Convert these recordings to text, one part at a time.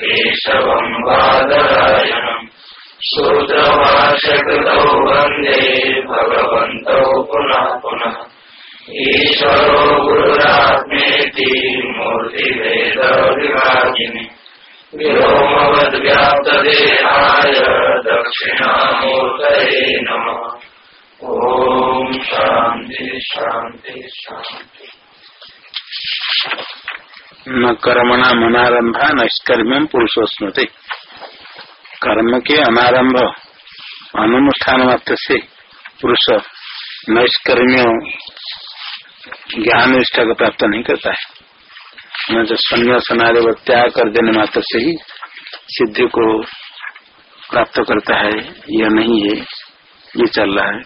केशवम् वंदे भगवन्तौ पुनः पुनः ईश्वरो गुरुरात्मेति शान्ति शान्ति न कर्मणा नष्कर्म्यम पुरुषो स्मृति कर्म के अनारंभ अनुष्ठान मात्र से पुरुष नैष्कर्म्य ज्ञान निष्ठा को प्राप्त नहीं करता है। न जो नारे त्याग कर देने मात्र से ही सिद्धि को प्राप्त करता है यह नहीं है, ये चल रहा है।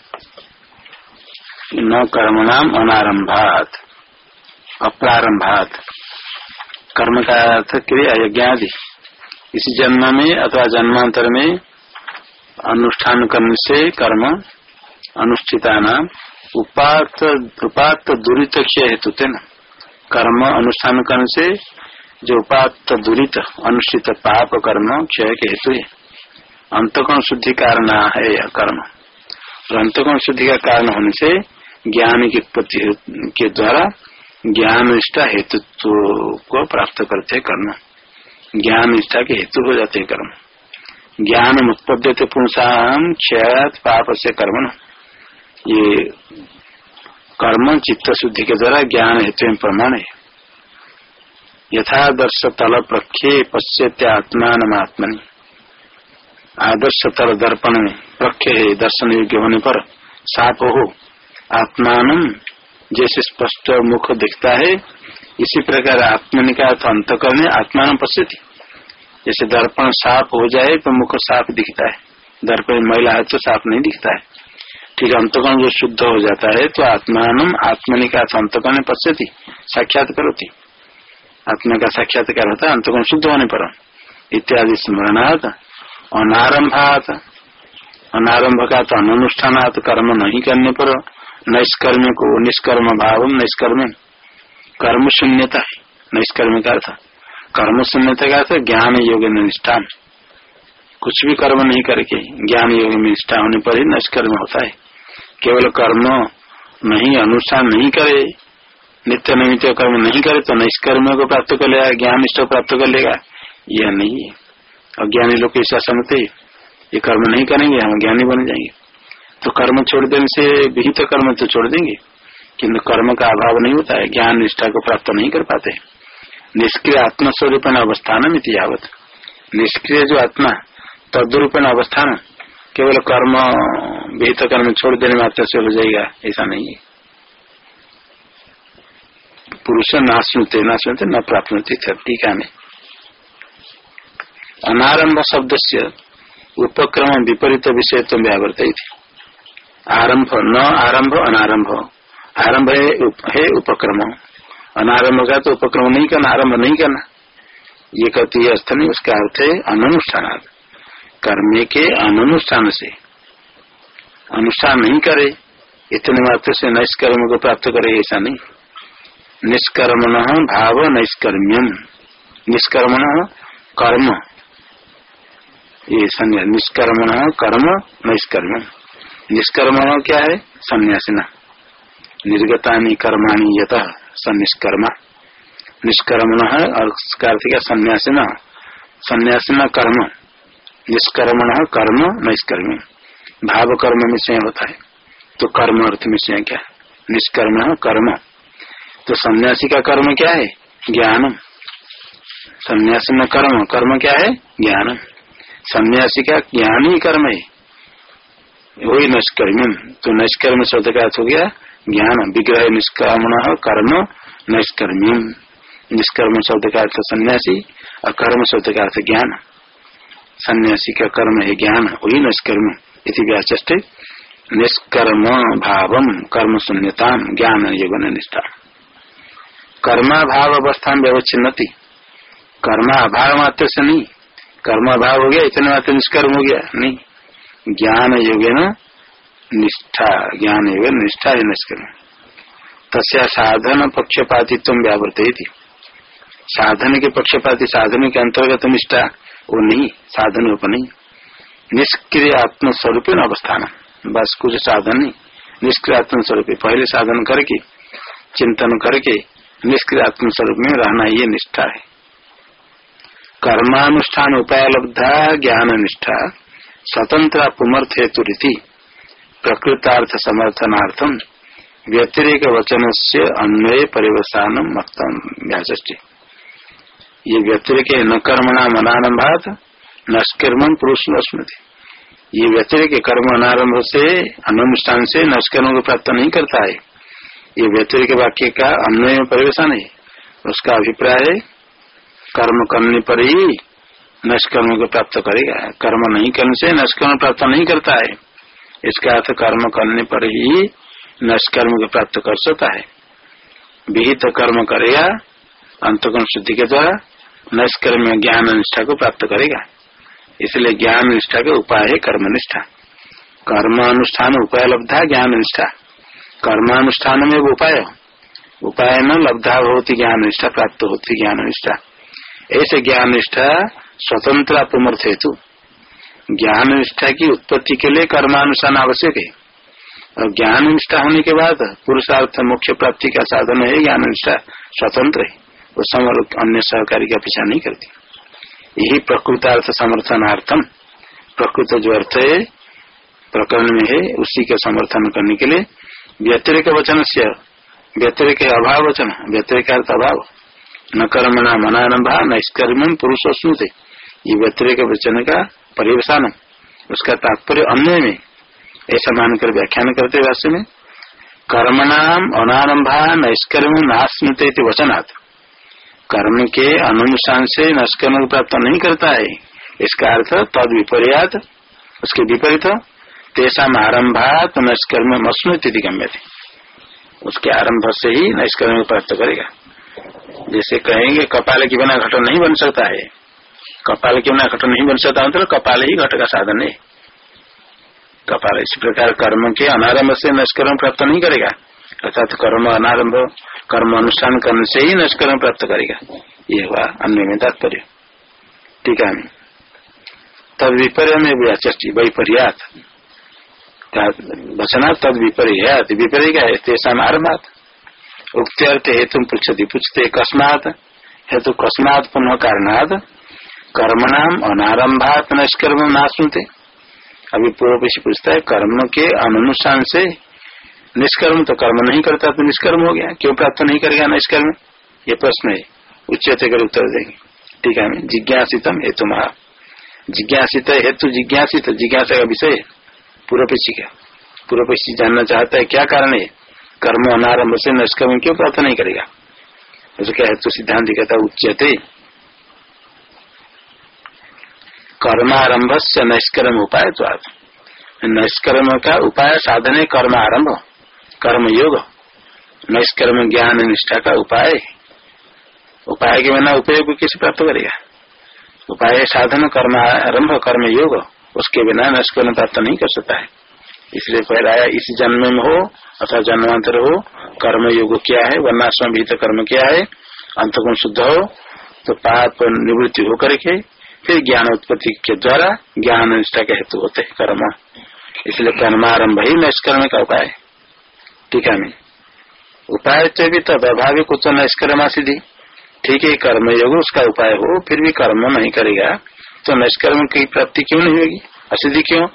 न कर्म नाम अनारंभात, अप्रारंभात। कर्म का अर्थ क्रिया यज्ञ आदि इस जन्म में अथवा जन्मांतर में अनुष्ठान करने से कर्म अनुष्ठिता नाम उपात उपात दुरित क्षय हेतु न कर्म अनुष्ठान करने से जो उपात दुरित, अनुष्ठित पाप कर्म क्षय के हेतु है अंतकोण शुद्धि कारण है यह कर्म। और अंतकोण शुद्धि का कारण होने से ज्ञान की उत्पत्ति के द्वारा ज्ञान निष्ठा हेतुत्व को प्राप्त करते कर्म। ज्ञान निष्ठा के हेतु हो जाते कर्म। ज्ञान उत्पद्य पुंसाम क्षय पाप से कर्म ये कर्म चित्त शुद्धि के द्वारा ज्ञान हेतु प्रमाण। है यथादर्श तल प्रख्ये पश्यत्य आत्मान आत्मनि आदर्श तल दर्पण में प्रख्य है दर्शन योग्य होने पर साप हो आत्मान जैसे स्पष्ट मुख दिखता है, इसी प्रकार आत्मनि का अंत करने आत्मान पश्यति। जैसे दर्पण साफ़ हो जाए तो मुख साफ़ दिखता है। दर्पण महिला है तो साफ़ नहीं दिखता है। ठीक अंतकरण जो शुद्ध हो जाता है तो आत्मान आत्मनि का अंतकरण पश्यति, साक्षात करोती। आत्मा का साक्षात्कार होता है? अंतकरण शुद्ध होने पर। इत्यादि स्मरणात्, अनारंभात। अनारंभ का तो अनुष्ठानात कर्म नहीं करने पर नैष्कर्म को निष्कर्म भाव निष्कर्म कर्म शून्यता नैष्कर्म का अर्थ। कर्म शून्यता का अर्थ ज्ञान योग निष्ठान। कुछ भी कर्म नहीं करके ज्ञान योग में निष्ठा होने पर ही नष्कर्म होता है। केवल कर्म नहीं, अनुष्ठान नहीं करे, नित्य नैमित कर्म नहीं करे तो निष्कर्म को प्राप्त कर लेगा ज्ञान निष्ठा प्राप्त कर लेगा। यह नहीं है। अज्ञानी लोग ऐसा समझते ये कर्म नहीं करेंगे, हम ज्ञानी बन जाएँगे। तो कर्म छोड़ देने से, विहित तो कर्म तो छोड़ देंगे किन्तु कर्म का अभाव नहीं होता है ज्ञान निष्ठा को प्राप्त नहीं कर पाते निष्क्रिय आत्मस्वरूपण अवस्थान में यावत। निष्क्रिय जो आत्मा, तदरूपण अवस्थान, केवल कर्म विहित कर्म छोड़ देने मात्र से हो जाएगा ऐसा नहीं है। पुरुष ना सुनते न सुनते न प्राप्त टीका में। अनारंभ शब्द से उपक्रम विपरीत विषय तो व्यावर्त आरंभ न आरंभ अनारंभ आरंभ है, उप, है उपक्रम। अनारंभ का तो उपक्रम नहीं करना आरंभ नहीं करना। ये कहती है नहीं उसका अर्थ है अनुष्ठान कर्म के अनुष्ठान से। अनुष्ठान नहीं करे, इतने मात्र से नैष्कर्म को प्राप्त करे, ऐसा नहीं। निष्कर्मण भाव नैष्कर्म्यम। निष्कर्मण कर्म। ये निष्कर्मण कर्म नैष्कर्म क्या है? संन्यासिना निर्गता कर्माणी यत सन्निष्कर्मा। निष्कर्मण है, और कार्तिक संन्यासिन संन्यासिन कर्म। निष्कर्मण कर्म नैष्कर्म भाव कर्म में स्वयं होता है। तो कर्म अर्थ में स्वयं क्या? निष्कर्म कर्म। तो सन्यासी का कर्म क्या है? ज्ञान सन्यासी में कर्म। कर्म क्या है? ज्ञान सन्यासी का ज्ञान ही कर्म है। वही नष्कर्म तो नष्कर्म शब्द का अर्थ हो गया ज्ञान विग्रह निष्कर्मण कर्म नष्कर्म निष्कर्म शब्द का अर्थ सन्यासी और कर्म शब्द का अर्थ ज्ञान। सन्यासी का कर्म है ज्ञान, वही नष्कर्म। इति व्याचे निष्कर्म भाव कर्म शून्यता ज्ञान योग निष्ठा कर्माभाव अवस्था में व्यवच्छिन्नति कर्मा अभाव मात्र से नहीं कर्म अभाव हो गया, इतने मात्र निष्कर्म हो गया नहीं ज्ञान योगे न निष्ठा ज्ञान योग निष्ठा है निष्कर्म। तस्या साधन पक्षपातित्व व्यावृत साधन के पक्षपाती, साधन के अंतर्गत निष्ठा, वो नहीं साधन रूप नहीं निष्क्रिय आत्मस्वरूप अवस्थान। बस कुछ साधन नहीं। निष्क्रिय आत्मस्वरूप पहले साधन करके, चिंतन करके निष्क्रिय आत्मस्वरूप में रहना ये निष्ठा है। कर्मानुष्ठान उपायलब्धा ज्ञान निष्ठा स्वतंत्र पुमर्थ हेतु रीति प्रकृतार्थ समर्थनार्थम व्यतिरिक वचन से अन्वय परिवसान मक्तम व्याचि ये व्यतिरिक न कर्मणा मनारंभात नष्कर्म पुरुष स्मृति ये व्यतिरिक कर्म अनारंभ से, अनुष्ठान से नष्कर्म को प्राप्त नहीं करता है। ये व्यतिरिक वाक्य का अन्वय में परिवेशन है। उसका अभिप्राय कर्म करने पर ही नष्कर्म को प्राप्त करेगा। कर्म नहीं करने से नष्कर्म प्राप्त नहीं करता है। इसका अर्थ कर्म करने पर ही नष्कर्म को प्राप्त कर सकता है। विहित कर्म करेगा अंतकर्म शुद्धि के द्वारा नष्कर्म ज्ञान निष्ठा को प्राप्त करेगा। इसलिए ज्ञान निष्ठा के उपाय है कर्म निष्ठा कर्मानुष्ठान उपाय लब्धा ज्ञान निष्ठा कर्मानुष्ठान में उपाय उपाय न लब्धा होती ज्ञान निष्ठा प्राप्त होती ज्ञान निष्ठा ऐसे ज्ञान निष्ठा स्वतंत्र अपमर्थ हेतु। ज्ञान निष्ठा की उत्पत्ति के लिए कर्मानुष्ठान आवश्यक है। और ज्ञान निष्ठा होने के बाद पुरुषार्थ मुख्य प्राप्ति का साधन है ज्ञान निष्ठा स्वतंत्र है। वो समर अन्य सहकारी का पीछा नहीं करती। यही प्रकृतार्थ समर्थनार्थम। प्रकृत जो अर्थ है, प्रकरण में है, उसी का समर्थन करने के लिए व्यतिरिक वचन से व्यतिरिक अभाव वचन व्यतिरिक अर्थ अभाव। न मनारंभा न कर्म पुरुष स्मृति ये व्यतिरिक वचन का परिवेशन। उसका तात्पर्य अन्य में, ऐसा मानकर व्याख्यान करते भाष्य में कर्मणाम अनारंभा नैष्कर्म नास्मृत वचनात्। कर्म के अनुसार से नष्कर्म प्राप्त नहीं करता है। इसका अर्थ तद विपर्यात उसके विपरीत तेसा आरंभात नष्कर्म मस्मृति गम्य थे उसके आरंभ से ही नष्कर्म को प्राप्त करेगा। जैसे कहेंगे, कपाल के बिना घट नहीं बन सकता है। कपाल के बिना घटन नहीं बन सकता मतलब कपाल ही घट का साधन है। कपाल इस प्रकार कर्म के अनारंभ से नष्कर्म प्राप्त नहीं करेगा। अर्थात कर्म अनारंभ कर्म अनुष्ठान करने से ही नष्कर्म प्राप्त करेगा। ये हुआ अन्य में तात्पर्य। ठीक है। तद विपर्य में वैपर्यात। वचना? तद विपर्यात। विपर्य क्या है? तेसा आरम्भात उक्त्यर्थ हेतु पृछती पूछते कस्मात। हेतु कस्मात पुनः कारणात। कर्मणाम अनारंभात नष्कर्म ना सुनते अभी पूर्व पूछता है, कर्म के अनुष्ठान से निष्कर्म तो कर्म नहीं करता तो निष्कर्म हो गया। क्यों प्राप्त नहीं करेगा निष्कर्म? ये प्रश्न है। उच्चते कर उत्तर देंगे। ठीक है जिज्ञासितम हेतु महा जिज्ञासित हेतु जिज्ञासित, जिज्ञासा का विषय पूर्व पेशी का। पूर्व पेशी जानना चाहता है क्या कारण है? कर्म अनारंभ से निष्कर्म क्यों प्राप्त नहीं करेगा? उसका हेतु सिद्धांत कहता उच्चते। कर्मारंभ से निष्कर्म उपाय तो आप निष्कर्म का उपाय साधन कर्म आरंभ कर्म योग निष्कर्म ज्ञान निष्ठा का उपाय। उपाय के बिना उपयोग कैसे प्राप्त करेगा? उपाय साधन, कर्म आरंभ कर्म योग उसके बिना निष्कर्म प्राप्त नहीं कर सकता है। इसलिए पहला इस जन्म में हो अथवा जन्मांतर हो कर्म योग क्या है वर्णाश्रम भीत कर्म क्या है, अंतगुण शुद्ध हो तो पाप निवृत्ति होकर के फिर ज्ञान उत्पत्ति के द्वारा ज्ञान निष्ठा के हेतु होते हैं कर्म। इसलिए कर्मारंभ ही निष्कर्म का उपाय ठीक है उपाय तो भी तद अभावी कुछ निष्कर्मा सिद्धि ठीक है कर्म योग उसका उपाय हो, फिर भी कर्म नहीं करेगा. तो निष्कर्म की प्राप्ति क्यों नहीं होगी? असिद्धि क्यों?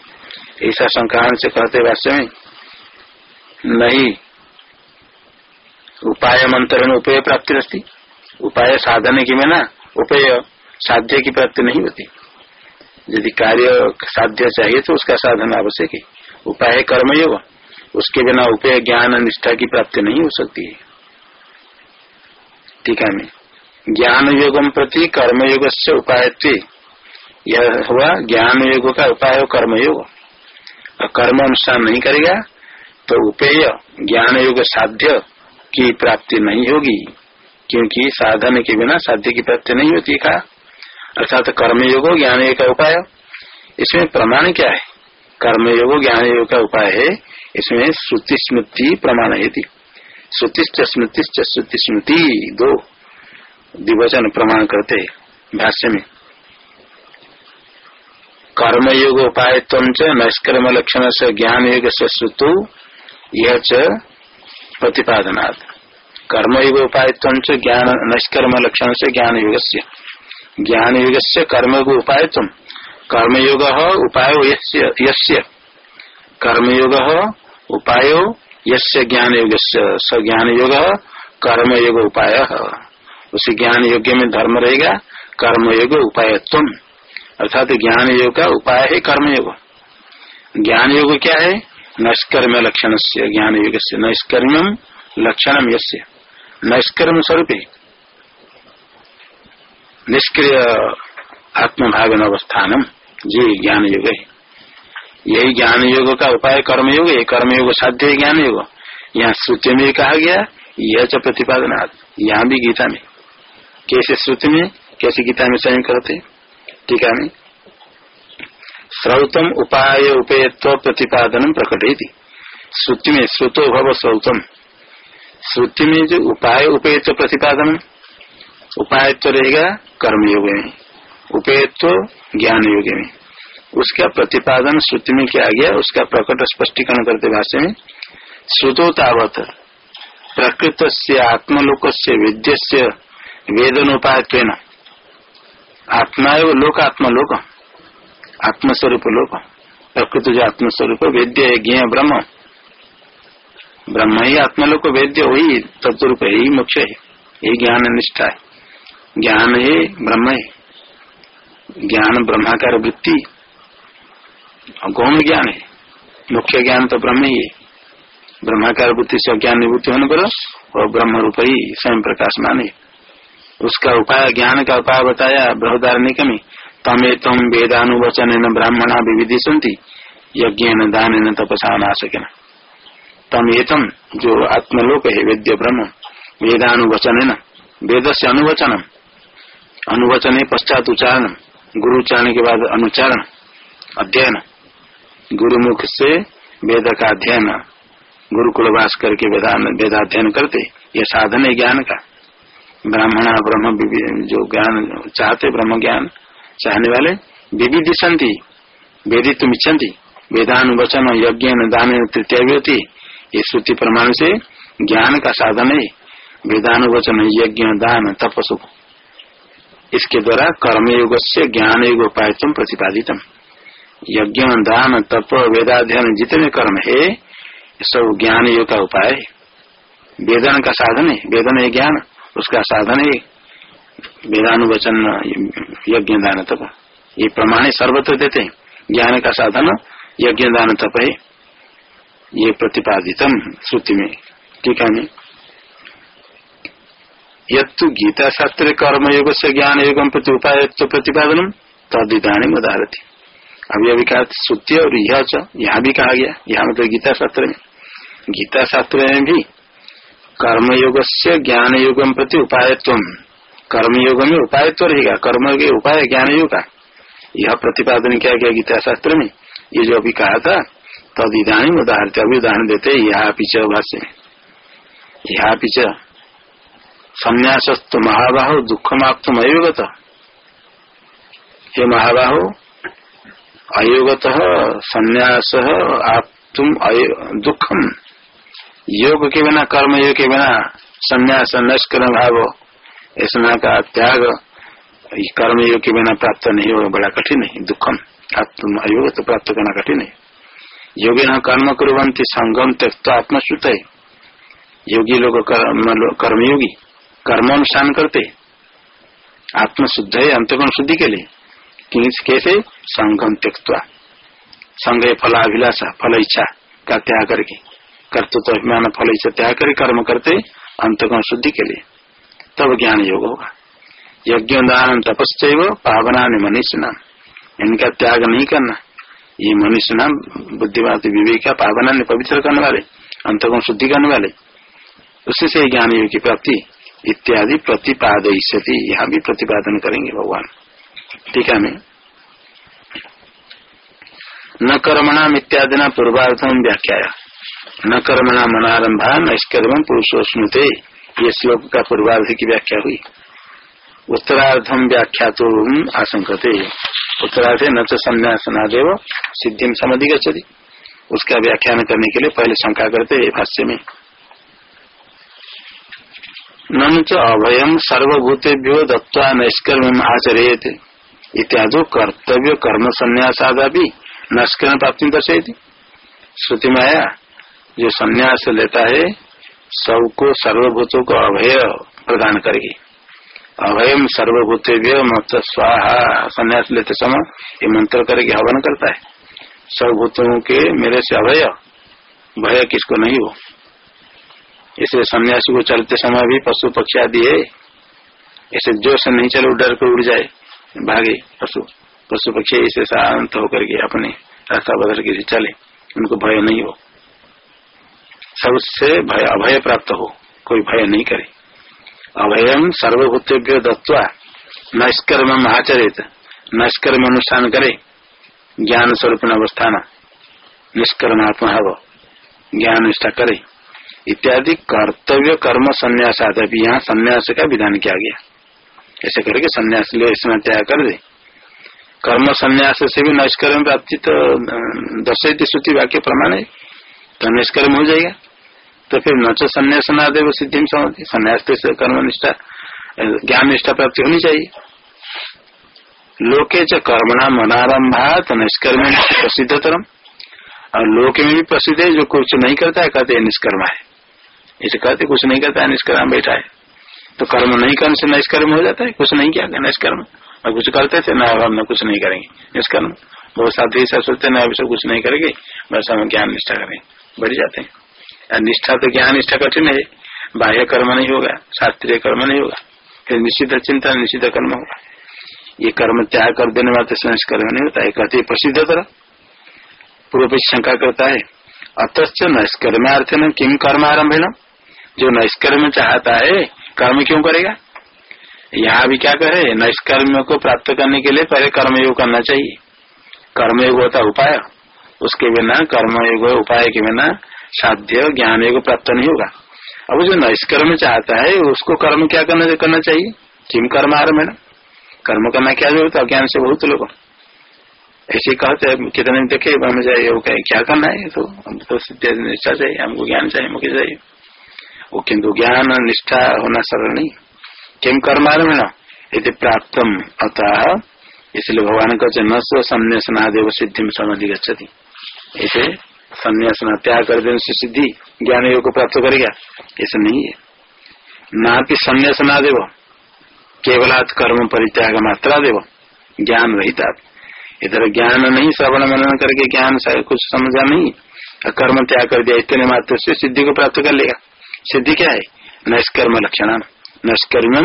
ऐसा संक्रांत से कहते वास्तव में, नहीं, उपाय मंत्र में उपय प्राप्ति रहती उपाय साधने की में ना, उपय साध्य की प्राप्ति नहीं होती। यदि कार्य साध्य चाहिए तो उसका साधन आवश्यक है। उपाय कर्मयोग उसके बिना उपय ज्ञान निष्ठा की प्राप्ति नहीं हो सकती है। ठीक है ज्ञान योगम प्रति कर्मयोग से उपाय यह हुआ ज्ञान योग का उपाय कर्मयोग। और कर्म अनुष्ठान नहीं करेगा तो उपेय ज्ञान योग साध्य की प्राप्ति नहीं होगी, क्योंकि साधन के बिना साध्य की प्राप्ति नहीं होती कहा अर्थात कर्मयोग ज्ञान योग का उपाय। इसमें प्रमाण क्या है? कर्मयोग ज्ञान योग का उपाय है इसमें श्रुति स्मृति प्रमाण है श्रुतिश्च स्मृतिश्च श्रुति स्मृति दो दिवचन प्रमाण करते भाष्य में। कर्मयोग उपाय नष्कर्म लक्षण से ज्ञान योग से श्रुतु, यह प्रतिपादनात्। कर्मयोग उपाय ज्ञान नष्कर्म लक्षण से ज्ञान योग से ज्ञान योग से कर्मयोग उपाय कर्मयोग उपाय कर्मयोग उपाय यस्य ज्ञान योग स ज्ञान योग कर्मयोग उपाय। उसी ज्ञान योग्य में धर्म रहेगा, कर्मयोग उपाय तुम अर्थात ज्ञान योग का उपाय है कर्मयोग। ज्ञान योग क्या है? नष्कर्म लक्षण से ज्ञान योग से नष्कर्म लक्षण यस्य। नष्कर्म स्वरूप। निष्क्रिय आत्मभावन अवस्थानम ये ज्ञान योग है। यही ज्ञान योग का उपाय कर्मयोग है कर्मयोग साध्य है ज्ञान योग यहाँ श्रुति में कहा गया, यह च प्रतिपादन यहाँ भी गीता में। कैसे श्रुति में, कैसे गीता में स्वयं करते टीका में श्रौतम उपाय उपेयत्व प्रतिपादन प्रकट श्रुति में श्रुतो भव श्रौतम। श्रुति में जो उपाय उपेयत्व प्रतिपादन उपाय तो रहेगा कर्मयोग में। उपेयत्व ज्ञान योग में। उसका प्रतिपादन श्रुति में किया गया, उसका प्रकट स्पष्टीकरण करते भाषा में, श्रुतो तावत प्रकृत से आत्मलोक से विद्य से वेदनोपाय आत्मा लोक आत्मलोक आत्मस्वरूप लोक, प्रकृत जो आत्मस्वरूप, वेद्य है, ज्ञ ब्रह्म ब्रह्म ही आत्मलोक, वेद्य वही तत्वरूप ही मुख्य है यही ज्ञान निष्ठा है, ज्ञान है ब्रह्म है, ज्ञान ब्रह्माकार वृत्ति गौण ज्ञान है। मुख्य ज्ञान तो ब्रह्म ही है। ब्रह्माकार वृत्ति से ज्ञान निवृत्ति होने पर और ब्रह्म रूप ही स्वयं प्रकाश माने उसका उपाय, ज्ञान का उपाय बताया बृहदारण्य में तमे तम वेदानुवचन ब्राह्मणा विविधि सुनती यज्ञ न दान न तपसा नाशक तम एतम जो आत्मलोक है, वेद्य ब्रह्म। वेदानुवचन न वेद से अनुवचन अनुवचन पश्चात उच्चारण गुरु उच्चारण के बाद अनुच्चारण। अध्ययन। गुरुमुख से वेद का अध्ययन गुरुकुल वास करके वेदाध्ययन करते, ये साधन है ज्ञान का। ब्राह्मण, ब्रह्म जो ज्ञान चाहते, ब्रह्म ज्ञान चाहने वाले विविधि संति वेदित इच्छन्ति। वेदानुवचन यज्ञ दान तृतीय होती ये श्रुति प्रमाण से ज्ञान का साधन है। वेदानुवचन यज्ञ दान तपसु इसके द्वारा कर्मयोग से ज्ञान योग उपाय तुम प्रतिपादित यज्ञ दान, तप, वेदाध्ययन जितने कर्म है, सब ज्ञान योग का उपाय है। वेदन का साधन है। वेदन है ज्ञान, उसका साधन है वेदानुवचन, यज्ञ, दान, तप। ये प्रमाण सर्वत्र देते हैं। ज्ञान का साधन, यज्ञ, दान, तप है। ये प्रतिपादितम श्रुति में ठीक है यत्तु गीता शास्त्र कर्मयोग से ज्ञान योग प्रति उपाय प्रतिपादन तदिदानी उदाहरती। अभी अभी कहा श्रुति और यह यहाँ भी कहा गया। यहाँ मतलब गीता शास्त्र में। गीता शास्त्र में भी कर्मयोग से ज्ञान युगम प्रति उपायत्व। कर्मयोग में उपायत्व रहेगा। कर्मयोग उपाय ज्ञान योग का। यह प्रतिपादन किया गया गीता शास्त्र में। ये जो अभी कहा था, तद इधानी उदाहरण अभी उदाहरण देते यहाँ पीछे भाष्य में यहाँ पीछे, संन्यासस्तु महाबाहो दुखमाप्तुम अयोगत हे महाबाहो अयोगत संन्यास आप तुम दुखम। योग के बिना कर्म योग के बिना संन्यास नष्कर्म भाव ऐसा का त्याग कर्म योग के बिना प्राप्त नहीं होगा, बड़ा कठिन है, दुखम। आत्म अयोग तो प्राप्त करना कठिन है। योगी न कर्म कुरंती संगम त्यक्त तो आत्मश्रुत है। योगी लोग कर्मयोगी, कर्मानुष्ठान करते। आत्मशुद्ध है, अंतगुण शुद्धि के लिए। कैसे संगम त्यक्ता संग फलाभिलाषा फल इच्छा का त्याग करके। कर्तृत्व अभिमान फल इच्छा त्याग कर कर्म करते, अंतगुण शुद्धि के लिए। तब ज्ञान योग होगा। यज्ञ दान तपस्व पावना ने मनुष्य नाम इनका त्याग नहीं करना। ये मनुष्य नाम बुद्धिवाद विवेक का पावना ने पवित्र करने वाले, अंतगुण शुद्धि करने वाले। उसी से ज्ञान योग की प्राप्ति इत्यादि प्रतिपादयति यहाँ भी प्रतिपादन करेंगे भगवान। ठीक है न कर्मणाम इत्यादि न पूर्वार्थम व्याख्या न कर्मणा मनारंभा नष्कर्म पुरुषो स्मृते ये श्लोक का पूर्वार्ध की व्याख्या हुई. उत्तरार्धम व्याख्या तो आशंकते. उत्तरार्ध न तो संन्यासनादेव सिद्धि समधि गति उसका व्याख्यान करने के लिए पहले शंका करते भाष्य में। न तो अभयम सर्वभूतेभ्यो दत्वा नष्कर्म आचरित। इत्यादि कर्तव्य कर्म संन्यास संन्यासादा भी नष्कर्म प्राप्ति दर्शेती श्रुति माया, जो संन्यास लेता है, सबको सर्वभूतों को अभय प्रदान करेगी। अभयम सर्वभूत मत स्वाहा, संन्यास लेते समय ये मंत्र करके हवन करता है। सर्वभूतों के मेरे से अभय, भय किसको नहीं हो। इसे सन्यासी को चलते समय भी पशु पक्षी आदि है। इसे जो से नहीं चले डर कर उड़ जाए। भागे, पशु पशु पक्षी इसे शांत होकर के अपने रास्ता बदल के चले, उनको भय नहीं हो। सबसे भय, अभय प्राप्त हो, कोई भय नहीं करे। अभयम सर्वभूतेभ्यो दत्वा नष्कर्म आचरित, नष्कर्म अनुष्ठान करे ज्ञान स्वरूप अवस्थान निष्कर्मात्मा ज्ञान निष्ठा करे। इत्यादि कर्तव्य कर्म संन्यास आदि यहाँ संन्यास का विधान किया गया। ऐसे करके सन्यास ले, इसमें त्याग कर दे। कर्म संन्यास से भी नष्कर्म प्राप्ति तो दर्शयती श्रुति वाक्य प्रमाण है तो निष्कर्म हो जाएगा। तो फिर न तो संन्यास न दे वो सिद्धि में समझते संन्यास से कर्म निष्ठा ज्ञान निष्ठा प्राप्ति होनी चाहिए। लोके च कर्मणा मनारंभात निष्कर्म प्रसिद्ध तरम और लोक में भी प्रसिद्ध है, जो कुछ नहीं करता है, कहते निष्कर्मा है। इसे कहते कुछ नहीं करता है, निष्कर्म बैठा है। तो कर्म नहीं करने से निष्कर्म हो जाता है? कुछ नहीं किया निष्कर्म? और कुछ करते थे ना हम कुछ नहीं करेंगे। निष्कर्म? बहुत साथी ऐसा सोचते ना अभी कुछ नहीं करेंगे बस हम ज्ञान निष्ठा करेंगे बढ़ जाते हैं। निष्ठा तो ज्ञान, निष्ठा कठिन है। बाह्य कर्म नहीं होगा, शास्त्रीय कर्म नहीं होगा। फिर निश्चित चिंता निश्चित कर्म होगा। ये कर्म त्याग कर देने वाले संस्कर्म नहीं होता है कहते प्रसिद्ध तरह। पूर्व शंका करता है अतच नष्कर्मार्थ किम कर्म आरंभ है जो नष्कर्म चाहता है कर्म क्यों करेगा? यहाँ भी क्या करे? नष्कर्म को प्राप्त करने के लिए पहले कर्मयोग करना चाहिए। कर्मयोग होता उपाय। उसके बिना कर्मयोग उपाय के बिना साध्य ज्ञान योग प्राप्त नहीं होगा। अब जो नष्कर्म चाहता है, उसको कर्म क्या करना करना चाहिए। किम कर्म आरंभ कर्म करना क्या ज़रूरत है? अज्ञान से बहुत लोग। ऐसे कहते हैं, कितने देखे हम चाहिए क्या करना है? तो हम तो निष्ठा चाहिए, हमको ज्ञान चाहिए, मुख्य चाहिए। वो किन्तु ज्ञान निष्ठा होना सरल नहीं। किम कर्म आरंभ यदि प्राप्त अतः इसलिए भगवान का न स्व संन्यासनादेव सिद्धि में समाधि गच्छति। ऐसे संन्यास त्याग कर देने से सिद्धि ज्ञान योग को प्राप्त करेगा। ऐसा नहीं है। ना भी संन्यास ना देव केवलात कर्म परित्याग मात्रा देव ज्ञान रहता इधर ज्ञान नहीं, श्रवण मनन करके ज्ञान कुछ समझा नहीं। कर्म त्याग कर दिया, इतने मात्र से सिद्धि को प्राप्त कर लेगा। सिद्धि क्या है नष्कर्म लक्षण नष्कर्म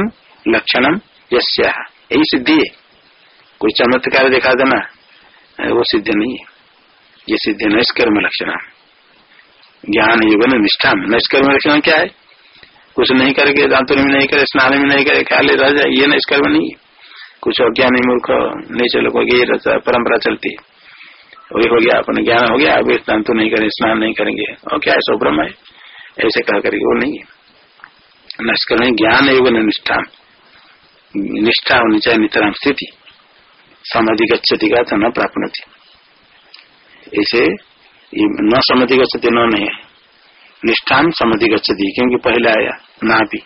लक्षणम यश्या यही सिद्धि है। कोई चमत्कार दिखा देना वो सिद्ध नहीं है। ये सिद्धि नष्कर्म लक्षण ज्ञान युग निष्ठा नष्कर्म लक्षण क्या है? कुछ नहीं करके दांतों में नहीं करे, स्नान में नहीं करे ख्याल रह जाए, ये नष्कर्म नहीं है। कुछ अज्ञानी मूर्ख नहीं चलो ये परंपरा चलती है। वही हो गया, अपने ज्ञान हो गया अभी स्नान दांतों नहीं करेंगे स्नान नहीं करेंगे। और क्या है सो ब्रह्म है? ऐसे कह करके वो नहीं है। नष्कर्म ज्ञान युग निष्ठा निष्ठा होनी चाहिए, नितराम स्थिति। समाधि गच्छति का न प्राप्त ऐसे न समति गति न नहीं निष्ठान समति गति क्योंकि पहले आया, ना भी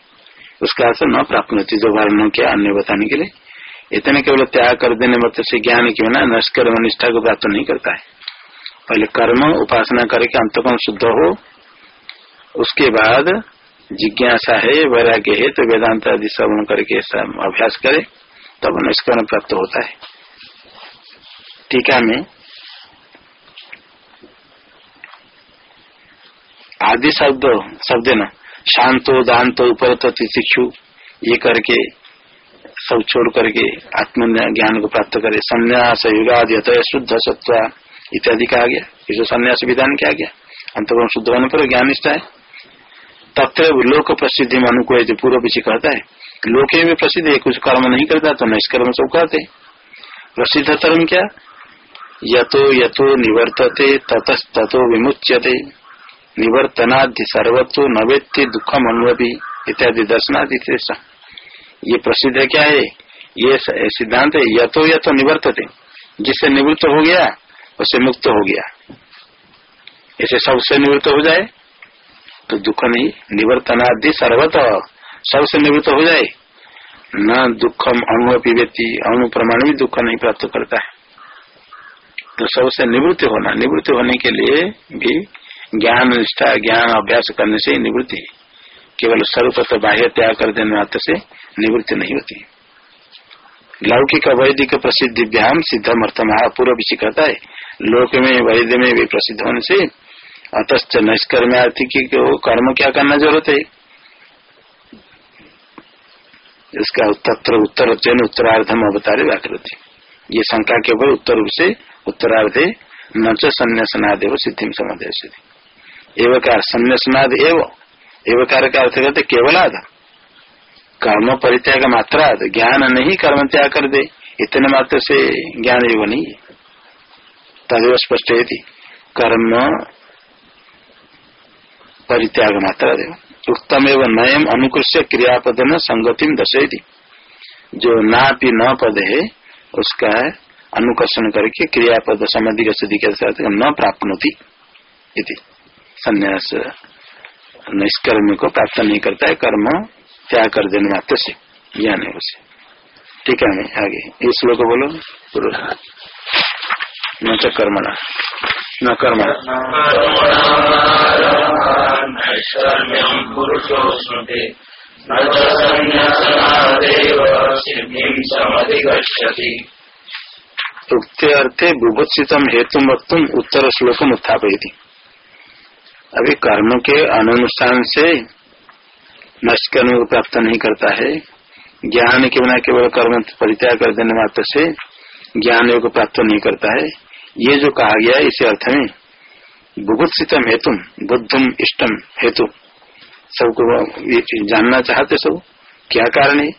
उसका अर्थ न प्राप्त जो वर्ण किया, अन्य बताने के लिए। इतने केवल त्याग कर देने मत से ज्ञान क्यों ना नष्कर्म निष्ठा को प्राप्त नहीं करता है। पहले कर्म उपासना करके अंतकम शुद्ध हो उसके बाद जिज्ञासा है, वैराग्य है तो वेदांत आदि श्रवण करके अभ्यास करे, तब निष्कर्म प्राप्त होता है। टीका में आदि शब्द शब्द न, शांतो, दांतो उपर तिथिक्षु, ये करके सब छोड़ करके आत्म ज्ञान को प्राप्त करे। संन्यास, युगाद शुद्ध, सत्व, इत्यादि कहा गया। जो संन्यास विधान किया गया? अंतगुण शुद्ध होने पर ज्ञान निष्ठा है। तत्र लोक प्रसिद्धि में अनुकूल जो पूर्व पीछे कहता है, लोके में प्रसिद्ध है कुछ कर्म नहीं करता तो निष्कर्म सब कहते प्रसिद्ध धर्म क्या? यतो यतो निवर्तते ततस्तो विमुच्यते, निवर्तनादि सर्वत्व नवेत्य दुखम अनुभवी इत्यादि दर्शनादि ये प्रसिद्ध क्या है? ये सिद्धांत है यथो यथो निवर्तते। जिससे निवृत्त हो गया, उससे मुक्त हो गया। ऐसे सबसे निवृत्त हो जाए तो दुख नहीं, निवर्तनादि सर्वत सबसे निवृत्त हो जाए। न दुखम अणु व्यक्ति अणु प्रमाण भी दुख नहीं प्राप्त करता है। तो सबसे निवृत्त होना, निवृत्त होने के लिए भी ज्ञान निष्ठा, ज्ञान अभ्यास करने से निवृत्ति केवल स्वरूप तो बाह्य त्याग कर देने मात्र से निवृत्ति नहीं होती। लौकिक वैदिक प्रसिद्धि व्याम सिद्धम अर्थम पूर्व विषय कहता है। लोक में, वैद्य में भी प्रसिद्ध होने से अतश्च नष्कर्मार्थी की कर्म क्या करना ज़रूरत है? इसका तत्र उत्तर चयन उत्तरार्धम अवतारे व्याकृति। ये शंका केवल उत्तर रूप से उत्तरार्धे न च संन्यासनादेव सिद्धि समझ एवकार संन्यासनाद एव, एवकार का अर्थ करते केवलाद। कर्म परित्याग मात्रा ज्ञान नहीं कर्म त्याग कर दे, इतने मात्र से ज्ञान योग नहीं। है तदेव स्पष्ट है कर्म परित्याग मात्रा देव। उत्तम एवं नयम अनुकृष्य क्रियापद न संगति दर्शेती जो ना भी न पद है उसका अनुकर्षण करके क्रियापद समाधि न प्राप्त होती संन्यास निष्कर्म को प्राप्त नहीं करता है, कर्म त्याग कर देने मात्र से, ज्ञान है उसे। ठीक है, आगे। ये श्लोक बोलो। न कर्मणा। न कर्म। अर्थे बुभुत्सितम हेतु वक्तुम उत्तर श्लोकम उत्थापयती अभी कर्म के अनुष्ठान से नष्ट कर्म को प्राप्त नहीं करता है ज्ञान के बिना केवल कर्म परित्याग कर देने मात्र से ज्ञान को प्राप्त नहीं करता है ये जो कहा गया इसे अर्थ में बुभुत्सितम हेतु बुद्धम इष्टम हेतु। सबको ये जानना चाहते सब, क्या कारण है?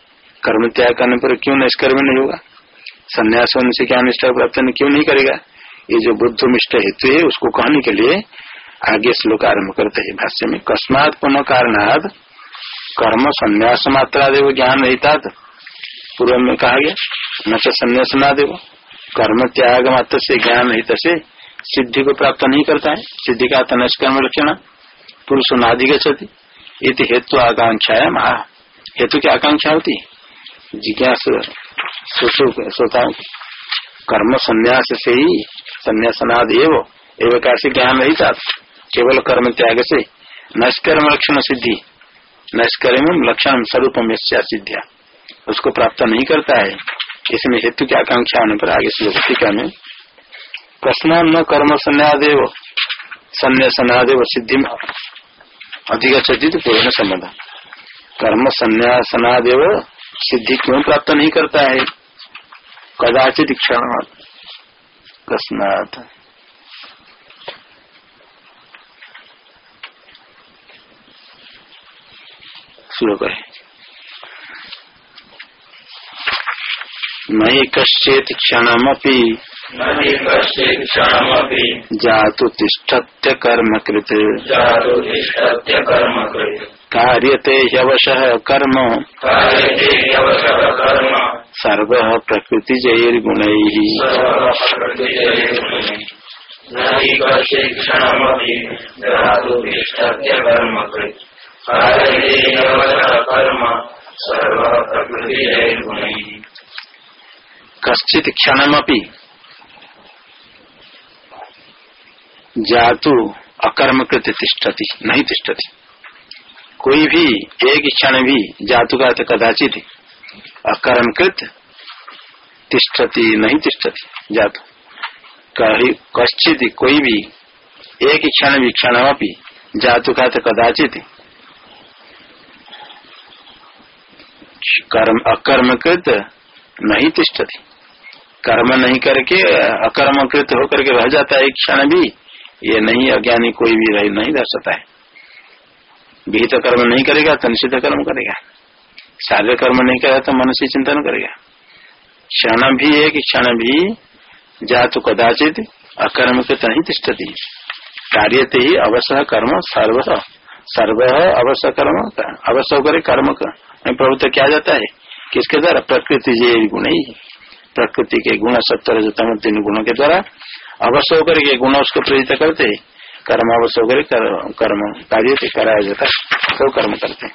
कर्म त्याग करने पर क्यों निष्कर्म नहीं होगा? संन्यास होने से क्या निष्ठा प्राप्त क्यों नहीं करेगा? ये जो बुद्धमिष्ट हेतु है, उसको कहने के लिए आगे श्लोक आरंभ करते है भाष्य में। कस्मात पुनः कारणाद कर्म संन्यास मात्रा देव ज्ञान रहता पूर्व में कहा गया, न तो संन्यास ना देव कर्म त्याग मात्र से ज्ञान रहित से सिद्धि को प्राप्त नहीं करता है। सिद्धि का कर्म लक्षण, पुरुष नादि गति ये हेतु आकांक्षा महा। हेतु की आकांक्षा होती जिज्ञास कर्म संन्यास से ही संन्यासनाद एवं एवं से ज्ञान रहता केवल कर्म त्याग से नष्कर्म लक्षण सिद्धि। नष्कर्म लक्षण स्वरूपम सिद्धिया। उसको प्राप्त नहीं करता है। इसमें हेतु की आकांक्षा होने पर आगे श्लोक टीका में प्रश्न न कर्म संन्यादेव संन्यासनादेव सिद्धि में अधिक चर्चित पूर्ण संबंध। कर्म संन्यासनादेव सिद्धि क्यों प्राप्त नहीं करता है? कदाचित क्षण प्रश्नाथ श्लोक है। मयि कश्चित् क्षणमपि जातु तिष्ठत्य कर्म कृत। कार्यते ह्यवशः कर्म। सर्व प्रकृतिजैर्गुणैः। क्षणमपि कश्चित क्षणमपि जातु अकर्म कृत तिष्ठति, नहीं तिष्ठति। कोई भी एक क्षण भी जातु का तो कदाचित अकर्म कृत तिष्ठति, नहीं तिष्ठति, जातु। कश्चित कोई भी एक क्षण भी क्षण जातु का तो कदाचित कर्म अकर्मकृत नहीं तिष्ठती। कर्म नहीं करके, अकर्मकृत होकर के रह जाता है एक क्षण भी, ये नहीं, अज्ञानी कोई भी रह, नहीं रह सकता है। विहित कर्म नहीं करेगा तो निषिद्ध कर्म करेगा। शारीरिक कर्म नहीं करेगा तो मन से चिंतन करेगा। क्षण भी एक, क्षण भी जा तो कदाचित अकर्म के नहीं तिष्ठती। कार्य ही अवश्य कर्म, सर्व सर्व अवश्य कर्म अवश्य करे कर्म का प्रभुत्व क्या जाता है। किसके द्वारा? प्रकृति जे गुण ही प्रकृति के गुण सत्तर तम तीन गुणों के द्वारा अवश्य होकर के गुण उसको प्रेरित करते कर्म अवश्य होकर कर्म कार्य से कराया जाता सब कर्म करते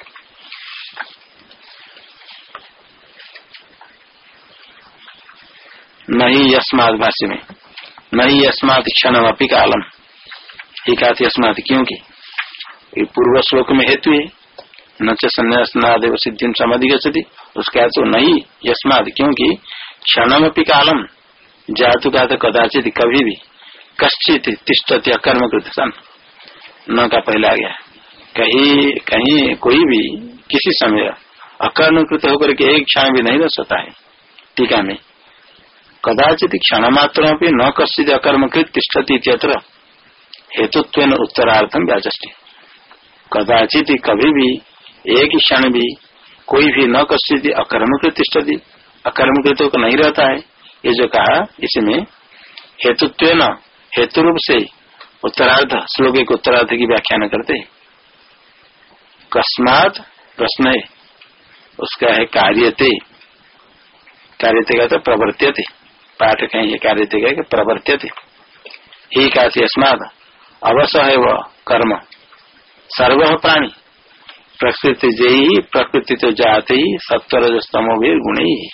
नहीं यस्मात भाष्य में नहीं यस्मात क्षण अपी कालम। कहते यस्मात क्योंकि पूर्व श्लोक में हेतु है। न संन्यासनादेव सिद्धि समाधि गति उसका तो नहीं, यस्माद, क्योंकि क्षणम कालम जातु का तो कदाचित कभी भी कश्चित तिष्ट अकर्म कृत सन न का पहला आ गया। कहीं कहीं कोई भी, किसी समय अकर्म कृत होकर के एक क्षण भी नहीं रह सकता है। टीका में, कदाचित क्षण मात्र न कश्चित अकर्मकृत तिष्ठती इत्यत्र हेतुत्व उत्तरार्थम व्याचष्टि कदाचित कभी भी एक क्षण भी कोई भी न कश्चित अकर्मकृत तिष्ठती अकर्मकृत तो नहीं रहता है। ये जो कहा, इसमें हेतुत्व न हेतु रूप से उत्तरार्ध, श्लोक एक उत्तरार्ध की व्याख्यान करते। कस्मात प्रश्न है। उसका है कार्यते। कार्यते का तो प्रवर्त्यते। पाठ कहेंगे कार्यते का प्रवर्त्यते। ही का अस्माद अवश्य है वह कर्म। सर्व प्राणी। प्रकृति जयी प्रकृति तो जाते ही सत्वर स्तमो भी गुण। ही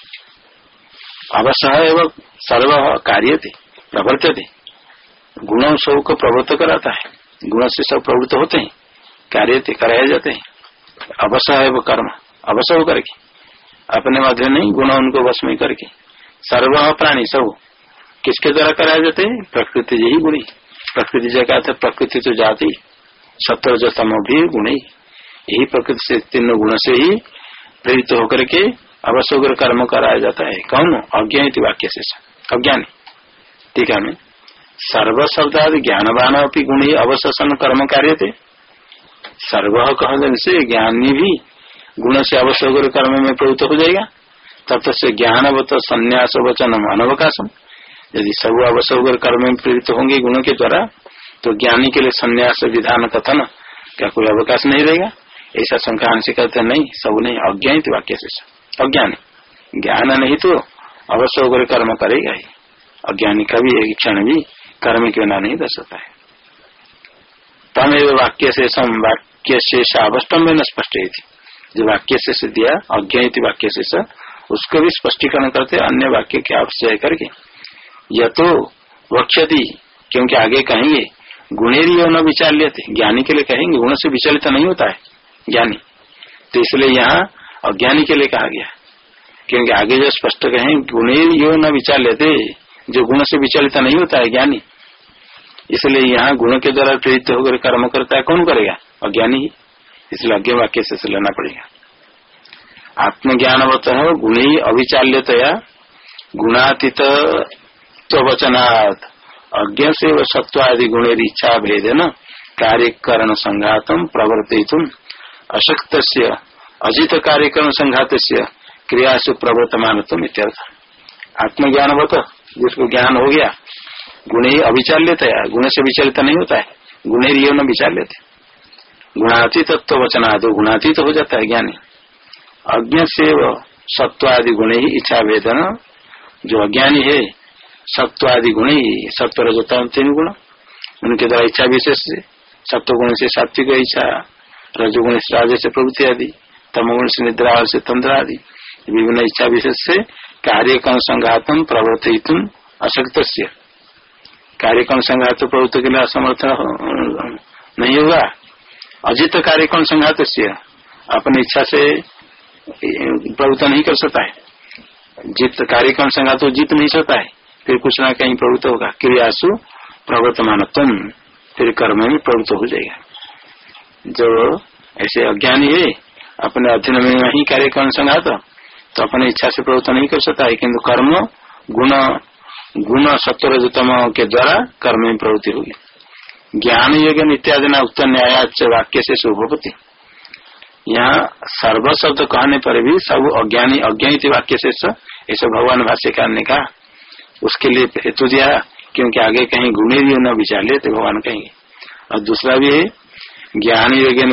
अवश्य है सर्व कार्य थे प्रवर्त थे गुणों सबको प्रवृत्त कराता है गुण से सब प्रवृत्त होते हैं कार्य थे कराए जाते हैं। अवश्य है वो कर्म अवश्य हो करके। अपने मध्य नहीं, गुण उनको वश में करके। सर्व प्राणी, सब। किसके द्वारा कराए जाते हैं? प्रकृति यही गुणी। प्रकृति जगह प्रकृति तो जाति सत्वर जो तम भी गुण। यही प्रकृति से तीनों गुण से ही प्रेरित होकर के अवश्य कर्म कराया जाता है। कौन? अज्ञान वाक्य से अज्ञानी। ठीक है सर्व शब्दाद ज्ञानवान अपनी गुण ही अवश्य कर्म कार्य थे। सर्व कहने से ज्ञानी भी गुण से अवश्य कर्म में प्रवृत्त हो जाएगा। तब से ज्ञानवत संन्यास वचन अनवकाशम। यदि सब अवश्य कर्म में प्रेरित होंगे गुणों के द्वारा तो ज्ञानी के लिए संन्यास विधान कथन क्या कोई अवकाश नहीं रहेगा। ऐसा शंका से कहते नहीं, सब नहीं अज्ञानित वाक्य से अज्ञान। ज्ञान नहीं तो अवश्य होकर कर्म करेगा ही। अज्ञानी का भी एक क्षण भी कर्म के बिना नहीं दस सकता है। तमेव वाक्य से वाक्य शेष अवस्टम में न स्पष्ट जो वाक्य से दिया अज्ञात वाक्य से उसको भी स्पष्टीकरण करते अन्य वाक्य के आवश्यक करके। यह तो वक्षति क्योंकि आगे कहेंगे गुणेरी न विचार लेते ज्ञानी के लिए कहेंगे, गुण से विचलित नहीं होता है। ज्ञानी। तो इसलिए यहाँ अज्ञानी के लिए कहा गया क्योंकि आगे जो स्पष्ट कहें, गुणे यो न विचार लेते जो गुण से विचलित नहीं होता है ज्ञानी। इसलिए यहाँ गुण के द्वारा प्रेरित होकर कर्म करता है, कौन करेगा? अज्ञानी ही। इसलिए अज्ञ वाक्य से लेना पड़ेगा। आत्मज्ञानवत गुण ही अविचाल्यतया, गुणातीत तो वचनात् अज्ञ से सत्वादि गुणेर इच्छा भेद न कार्यकरण संघातम प्रवर्तित अशक्त अजित कार्यक्रम संघात क्रिया से प्रवर्तमान तुम इत्यर्थ। आत्मज्ञान बत जिसको ज्ञान हो गया, गुण ही अविचाल्यत है गुण से विचलित नहीं होता है, गुण ही न विचाल्यत। गुणातीत तत्व वचनादो गुणातीत तो हो जाता है ज्ञानी। अज्ञ से सत्वादि गुण ही इच्छा वेदन जो अज्ञानी है, सत्वादि गुण ही, सत्व रजता तीन गुण। उनके द्वारा इच्छा विशेष से, सत्व गुण से सात्विक इच्छा रजगुण से राजस प्रवृत्ति आदि तमगुण से निद्रा से तंत्र आदि विभिन्न इच्छा विशेष से कार्यक्रम संघातम प्रवर्तित अशक्त कार्यक्रम संघात प्रवृत्ति के लिए असमर्थ नहीं होगा अजित कार्यक्रम संघात अपनी इच्छा से प्रवृत्त नहीं कर सकता है। जित कार्यक्रम संघात जीत नहीं सकता है, फिर कुछ ना कहीं प्रवृत्त होगा। क्रियासु प्रवर्तमान तुम फिर कर्म में प्रवृत्त हो जाएगा। जो ऐसे अज्ञानी है, अपने अध्ययन में नहीं कार्य कर्ण संघात तो अपने इच्छा से प्रवृत्त नहीं कर सकता है किन्तु कर्म, गुण गुण सत्वरजतम के द्वारा कर्म में प्रवृत्ति होगी। ज्ञान योग इत्यादि न उत्तर न्याय वाक्य से शुभपति यहाँ सर्व शब्द कहने पर भी सब अज्ञानी अज्ञानी वाक्य से ऐसे भगवान भाष्यकार ने कहा। उसके लिए हेतु दिया, क्योंकि आगे कहीं गुणे भी न, विचार लेते भगवान कहेंगे। और दूसरा भी है ज्ञान योग्य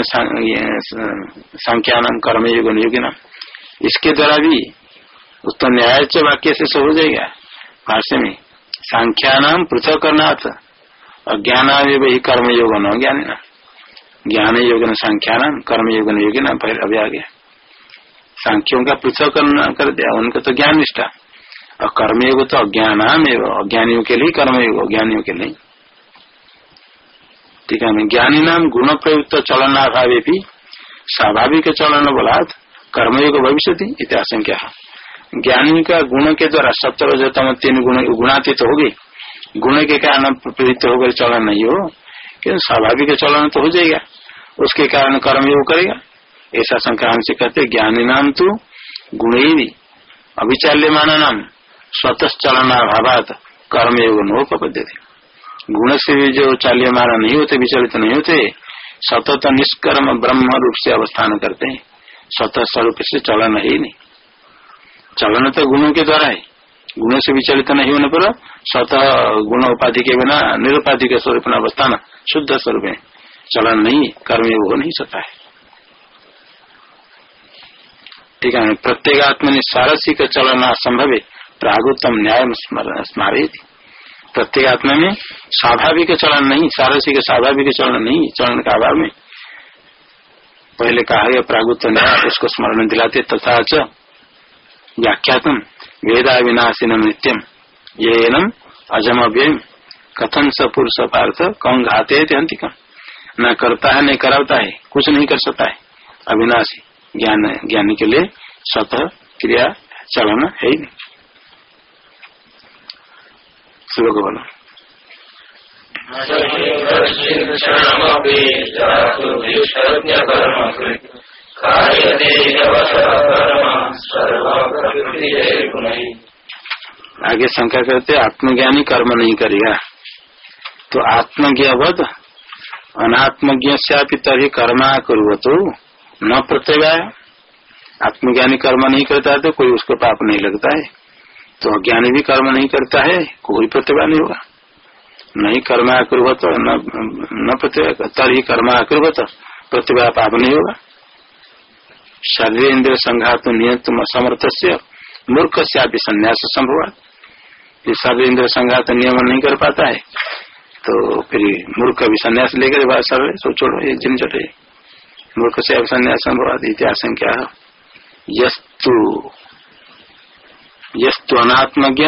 संख्या नाम कर्म योग योग्य नाम इसके द्वारा भी उत्तर न्याय वाक्य से सब हो जाएगा। भाष्य में संख्या नाम पृथक करना अज्ञान वही कर्म योग न ज्ञान ना ज्ञान योग न संख्या नाम कर्म योग न योगी नाम पहले अभी आ गया सांख्यों का पृथक करना कर दिया, उनका तो ज्ञान निष्ठा और कर्मयोग तो अज्ञान एवं अज्ञानियों के लिए कर्मयोग, अज्ञानियों के लिए। ठीक है ज्ञानी नाम गुण प्रयुक्त चलन अभावे भी स्वाभाविक चलन बलात्, कर्मयोग भविष्य इतिहास क्या ज्ञानी का गुण के द्वारा सप्तर रजतम तीन गुण गुणातीत हो गई। गुण के कारण प्रेरित होकर चलन नहीं हो, क्योंकि स्वाभाविक चलन तो हो जाएगा। उसके कारण कर्मयोग करेगा। ऐसा शंका हमसे कहते ज्ञानी नाम तो गुण ही अभिचाल्य माना नाम, स्वतः चलना भावात कर्मयोग नोपद्य गुण से जो मारा नहीं होते विचलित नहीं होते सतत निष्कर्म ब्रह्म रूप से अवस्थान करते हैं। स्वतः स्वरूप से चलन है ही नहीं। चलन तो गुणों के द्वारा है। गुणों से विचलित नहीं होने पर स्वतः गुण उपाधि के बिना, निरुपाधि के स्वरूप अवस्थान शुद्ध स्वरूप है। चलन नहीं, कर्म हो नहीं सकता है। ठीक है प्रत्येक आत्मा सारसी का चलन असंभव है प्रागुत्तम न्याय स्मारित प्रत्येक आत्मा में स्वाभाविक चलन नहीं, सारसी के स्वाभाविक चलन नहीं, चलन का अभाव में। पहले कहा गया प्रागुत उसको स्मरण दिलाते, तथा च, व्याख्यातम वेदा विनाशीन नित्यम ये नम अजम अव्ययम कथन स पुरुष पार्थ, कौन घाते अंतिकम न करता है, न कराता है, कुछ नहीं कर सकता है। अविनाशी, ज्ञान, ज्ञानी के लिए स्वतः क्रिया, चलन है ही नहीं। श्लोक आगे शंका करते, आत्मज्ञानी कर्म नहीं करेगा। तो आत्मज्ञवध अनात्मज्ञ से तभी कर्मा करो तो न प्रत्यय आत्मज्ञानी कर्म नहीं करता है तो कोई उसको पाप नहीं लगता है। तो अज्ञानी भी कर्म नहीं करता है, कोई प्रतिभा नहीं होगा। नहीं कर्म आकुर्वत न प्रतिभा तरी कर्म आकुर्वत प्रतिभा पाप नहीं होगा। शरीर इंद्र संघात नियंत्रण समर्थ से मूर्ख से आप संन्यास संभव शरीर इंद्र संघात नियमन नहीं कर पाता है तो फिर मूर्ख भी संन्यास लेकर बात सर सो छोड़ो, ये झंझट है। मूर्ख से अब संन्यास संभव इतिहास क्या यस्तु यस्तु अनात्मज्ञ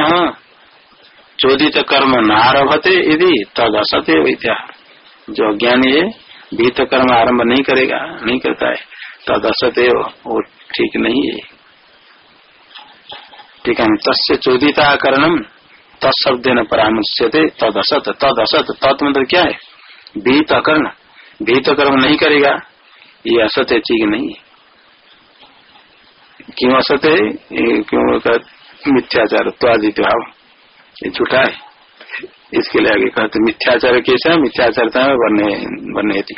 चोदित कर्म नारभते यदि तद असत्य विद्या। जो अज्ञानी है भीत कर्म आरंभ नहीं करेगा, नहीं करता है। तद असत्य वो ठीक नहीं है। ठीक है तस्य चोदिता करणम तत्शब्द न परामर्श्यते तद असत तद असत तत् मतलब क्या है? भीत अकर्ण भीत कर्म नहीं करेगा, ये असत्य ठीक नहीं है। क्यों असत्य है? क्यों मिथ्याचार भाव ये झूठा है। इसके लिए आगे कहते मिथ्याचार कैसा मिथ्याचारता में बनने बनने थी।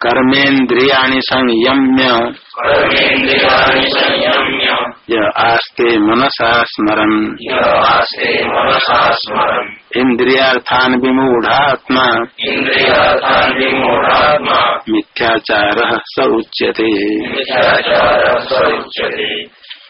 कर्मेन्द्रिया संयम्य। आस्ते मनसा स्मरन। इंद्रियार्थान विमूढ़ात्मा। मिथ्याचार स उच्यते।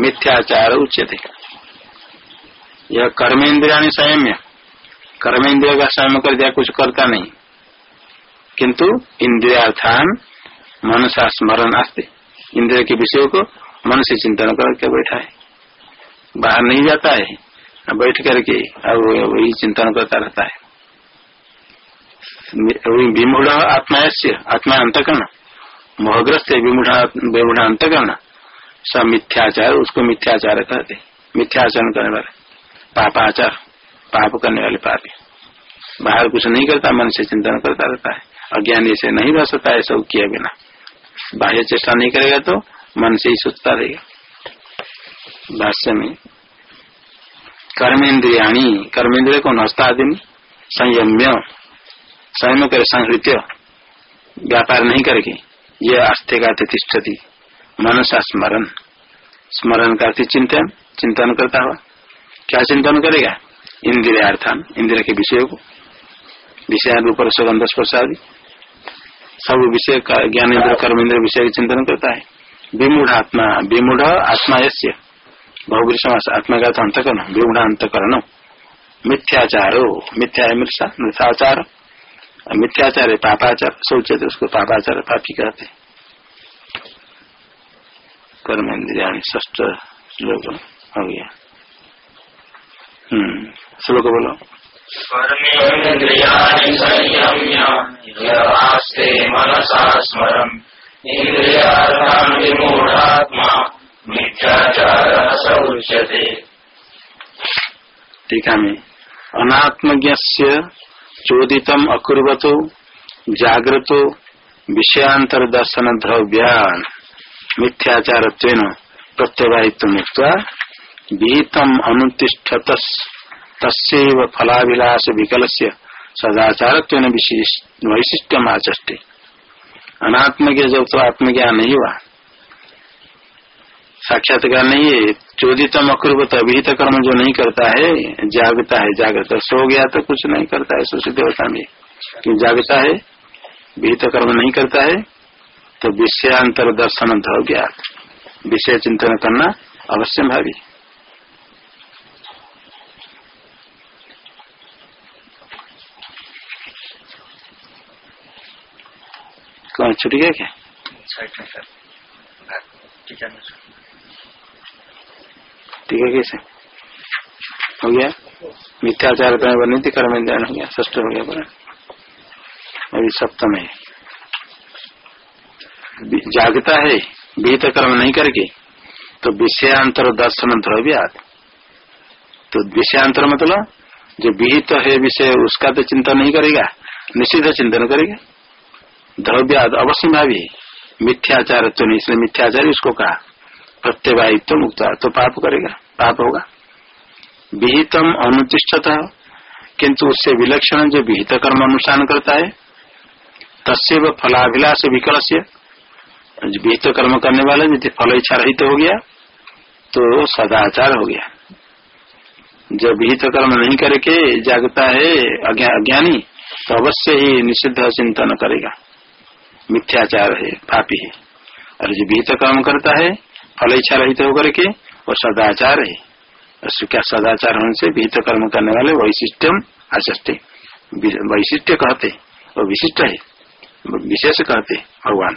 मिथ्याचार उच्यते। यह कर्मेंद्रिया संयम्य। कर्मेंद्रिय का संयम कर दिया, कुछ करता नहीं। किंतु इंद्रियार्थान मन सा स्मरण आस्ते। इंद्रिय के विषय को मन से चिंतन करके बैठा है। बाहर नहीं जाता है। बैठ करके अब वही चिंतन करता रहता है। विमूढ़ आत्मा आत्मा अंतकरण मोहग्रस्त विमूढ़ा अंत करना सब मिथ्याचार, उसको मिथ्याचार कहते मिथ्याचरण करने वाले। पापाचार पाप करने वाले पापी। बाहर कुछ नहीं करता, मन से चिंतन करता रहता है। अज्ञानी से नहीं रह सकता है सब किया बिना। बाह्य चेष्टा नहीं करेगा तो मन से ही सोचता रहेगा। भाष्य में कर्मेन्द्रियाणी कर्मेंद्रिय को नस्तादि संयम्य, संयम करे संहृत्य। व्यापार नहीं करके ये आस्थे का तिष्ठती मनसा स्मरण। स्मरण का चिंतन चिंतन करता हुआ। क्या चिंतन करेगा? इंद्रियार्थान इंद्रिय के विषय को। विषय रूप सुगंध स्पर्श आदि सब विषय का ज्ञान इंद्र कर्म इंद्र विषय चिंतन करता है। विमूढ़ आत्मा विमूढ़ आत्मा यश्य बहुबरी समास आत्मा का अंतकरण, विमूढ़ अंतकरण। मिथ्याचारो, मिथ्या मृषा मृथाचार मिथ्याचार है पापाचार सोचते उसको पापाचार, पापी कहते कर्म इंद्रिया ष्ट श्लोक हो गया। हम्म श्लोक बोलो। टीका में अनात्मज्ञ चोदितम अकुर्वतो जागृतो विषयांतर दर्शन द्रव्यान मिथ्याचार प्रत्यवाहित्व मुक्त विहितम अनुतिष्ठत तस्व विकल से सदाचार वैशिष्ट आचष्टे अनात्मज्ञ जब तो आत्मज्ञान नहीं हुआ साक्षात्कार नहीं है, चोदितम अकुर्वत अभिहित कर्म जो नहीं करता है, जागता है, जागृत। सो गया तो कुछ नहीं करता है सुसिद्ध होता में। क्यों जागता है? विहित कर्म नहीं करता है तो विषयांतर दर्शन हो गया। विषय चिंतन करना अवश्य भावी। कौन छुट गया क्या? ठीक है कैसे? हो गया? मिथ्याचार पर नीति कर्म हो गया ष्ट हो गया पर अभी सप्तम है। जागता है विहित कर्म नहीं करके तो विषयांतर दर्शन द्रव्य तो विषयांतर मतलब जो विहित है विषय, उसका तो चिंता नहीं करेगा निश्चित चिंतन करेगा। द्रव्य अवश्य भावी मिथ्याचार तो नहीं मिथ्याचार उसको कहा। प्रत्यवाहित्व मुक्त तो पाप करेगा, पाप होगा। विहितम अनुतिष्ठत किंतु उससे विलक्षण जो विहित कर्म अनुष्ठान करता है तस्व फलाभिलाष विकल से विहित कर्म करने वाले यदि फल इच्छा रहित हो गया तो सदाचार हो गया। जो विहित कर्म नहीं करके जागता है अज्ञानी तो अवश्य ही निषिद्ध चिंतन करेगा। मिथ्याचार है, पापी है। और जो विहित कर्म करता है, फल इच्छा रहित होकर के, और सदाचार है। क्या सदाचार होने से विहित कर्म करने वाले वैशिष्ट्यम आचस्ते वैशिष्ट कहते, और विशिष्ट है, विशेष कहते, भगवान।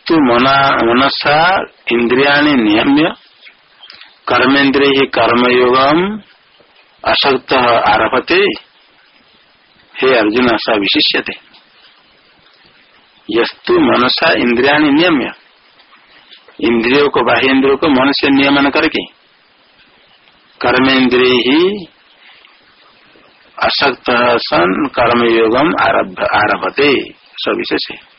यस्तु मना, मनसा इंद्रिया नियम्य, कर्मेन्द्रिय कर्मयोगम असक्त आरभते। हे अर्जुन, स विशिष्यते। यस्तु मनसा इंद्रिया नियम्य। इंद्रियों को बाह्य इंद्रियों को मन से नियमन करके। कर्मेन्द्रिय ही असक्त सन कर्मयोगम आरभते। सविशेष है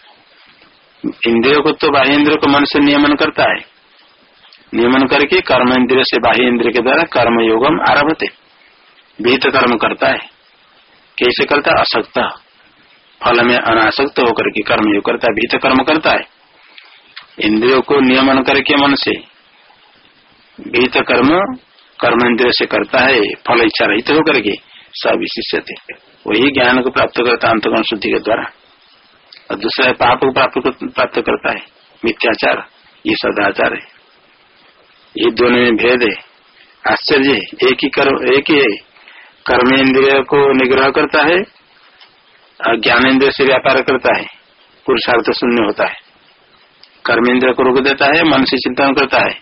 इंद्रियों को तो बाह्य इंद्रियों को मन से नियमन करता है। नियमन करके कर्म इंद्रिय से बाह्य इंद्रिय के द्वारा कर्म योगम आरभते। भीत कर्म करता है। कैसे करता है? असक्त। फल में अनासक्त होकर के कर्म योग करता है, भीत कर्म करता है। इंद्रियों को नियमन करके मन से भीत कर्म कर्म इंद्रिय से करता है, फल इच्छा रहित होकर के सब विशिष्य वही ज्ञान को प्राप्त करता अंतगण शुद्धि के द्वारा। और दूसरा है, पाप को प्राप्त प्राप्त करता है? मिथ्याचार। ये सदाचार है। ये दोनों में भेद है। आश्चर्य एक ही कर्म, एक ही है कर्मेंद्रिय को निग्रह करता है और ज्ञानेन्द्रिय से व्यापार करता है। पुरुषार्थ शून्य होता है। कर्मेंद्र को रोक देता है, मन से चिंतन करता है।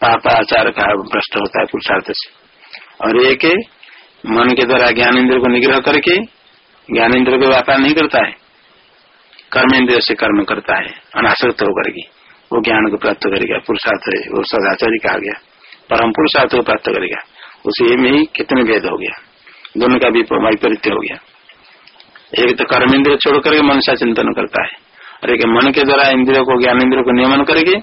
पाप आचार का भ्रष्ट होता है पुरुषार्थ से। और एक मन के द्वारा ज्ञान इंद्र को निग्रह करके ज्ञानेन्द्र को व्यापार नहीं करता है। कर्मेंद्र से कर्म करता है, अनासक्त होकर के। वो ज्ञान को प्राप्त करेगा, पुरुषार्थ वो सदाचारी कहा गया। परम पुरुषार्थ को प्राप्त करेगा। उसे में ही कितने भेद हो गया। दोनों का भी वैपरीत्य हो गया। एक तो कर्म इंद्र छोड़ करके मन से चिंतन करता है, और एक मन के द्वारा इंद्रियों को, ज्ञान इंद्र को नियमन करके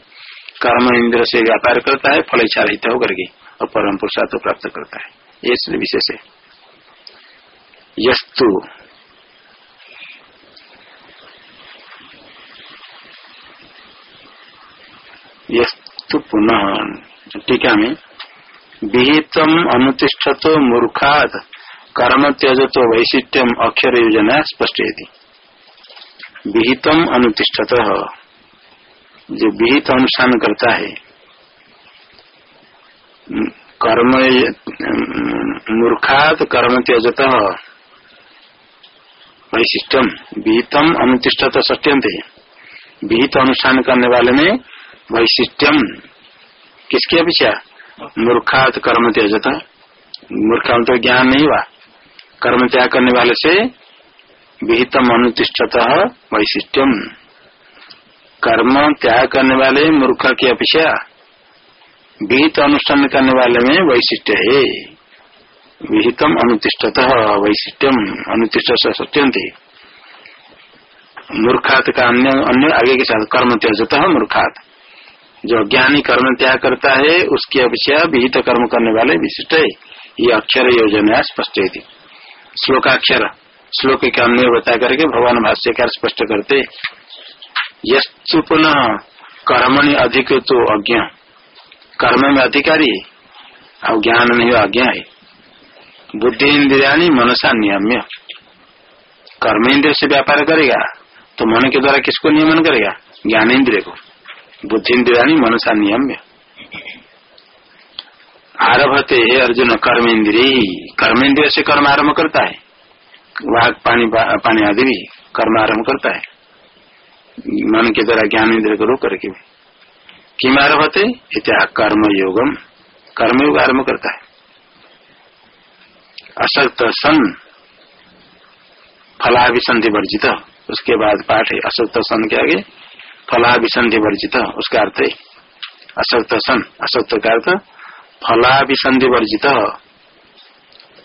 कर्म इंद्र से व्यापार करता है फल इच्छा रहित होकर के, और परम पुरुषार्थ प्राप्त करता है। ये विशेष है। यस्तु यस्तु पुनः टीका में विहितम अनुतिष्ठत मूर्खात। कर्म त्यज तो वैशिष्ट्यम अक्षर योजना स्पष्ट विहितम अनुतिष्ठत। जो विहित अनुष्ठान करता है कर्म मूर्खात कर्म त्यजत वैशिष्टम विहितम अनुतिष्ठत सत्यंत विहित अनुष्ठान करने वाले में वैशिष्ट्यम। किसकी अपेक्षा मूर्खात कर्म त्यजता मूर्खा तो ज्ञान नहीं हुआ। कर्म त्याग करने वाले से विहितम अनुतिष्ठत वैशिष्ट्यम। कर्म त्याग करने वाले मूर्ख की अपेक्षा विहित अनुष्ठान करने वाले में वैशिष्ट्य है। विहितम अनुतिष्ठत वैशिष्ट्यम। अनुतिष्ठ सत्यंत मूर्खात का अन्य अन्य आगे के साथ कर्म त्यजत मूर्खात। जो ज्ञानी कर्म त्याग करता है, उसकी अपेक्षा विहित कर्म करने वाले विशिष्ट है। ये अक्षर योजना स्पष्ट है। श्लोकाक्षर, श्लोक के अन्य बता करके भगवान भाष्यकार स्पष्ट करते यस्तु पुनः कर्मणि अधिक तो अज्ञ। कर्म में अधिकारी और ज्ञान नहीं अज्ञा है। बुद्धि इंद्रिया मनसा नियम्य। कर्म इंद्रिय से व्यापार करेगा तो मन के द्वारा किसको नियमन करेगा? ज्ञान इंद्रिय को। बुद्धि इंद्रिया मनसा नियम्य। आरभते है अर्जुन कर्म इंद्रिय कर्म से कर्म आरंभ करता है। वाघ पानी पानी आदि भी कर्म आरंभ करता है। मन के द्वारा ज्ञान इंद्रिय को रोक करके किम आरभते? इत्या कर्म योगम कर्मयोग आरंभ करता है। असक्त सन, फलाभिसंधि वर्जित। उसके बाद पाठ है, असक्त सन के आगे। फलाभिसंधि वर्जित, उसका अर्थ है असक्त सन असक्त का अर्थ फलाभिसंधि वर्जित